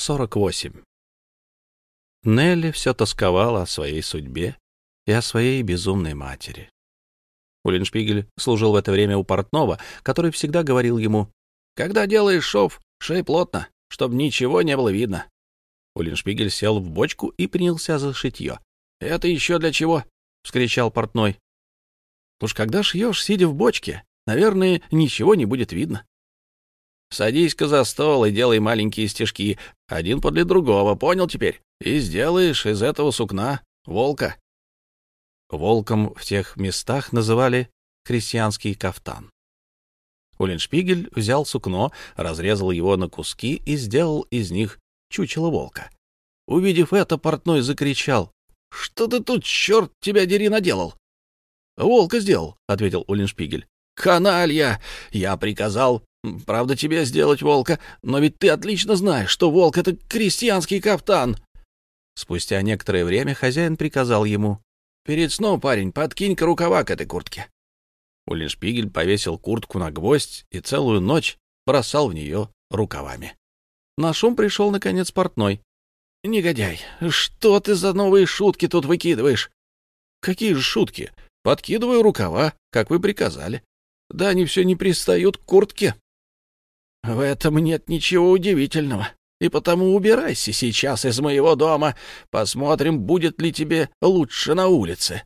48. Нелли все тосковала о своей судьбе и о своей безумной матери. Уллиншпигель служил в это время у портного, который всегда говорил ему, «Когда делаешь шов, шей плотно, чтобы ничего не было видно». Уллиншпигель сел в бочку и принялся за шитье. «Это еще для чего?» — вскричал портной. «Уж когда шьешь, сидя в бочке, наверное, ничего не будет видно. Садись-ка за стол и делай маленькие стежки, один подле другого, понял теперь? И сделаешь из этого сукна волка. Волком в тех местах называли крестьянский кафтан. Уллиншпигель взял сукно, разрезал его на куски и сделал из них чучело волка. Увидев это, портной закричал. — Что ты тут, черт тебя дери, наделал? — Волка сделал, — ответил Уллиншпигель. — Каналья! Я приказал Правда, тебе сделать волка, но ведь ты отлично знаешь, что волк — это крестьянский кафтан. Спустя некоторое время хозяин приказал ему. — Перед сном, парень, подкинь-ка рукава к этой куртке. Уллиншпигель повесил куртку на гвоздь и целую ночь бросал в нее рукавами. На шум пришел, наконец, портной. — Негодяй, что ты за новые шутки тут выкидываешь? — Какие же шутки? Подкидываю рукава, как вы приказали. Да они все не пристают к куртке. В этом нет ничего удивительного. И потому убирайся сейчас из моего дома. Посмотрим, будет ли тебе лучше на улице.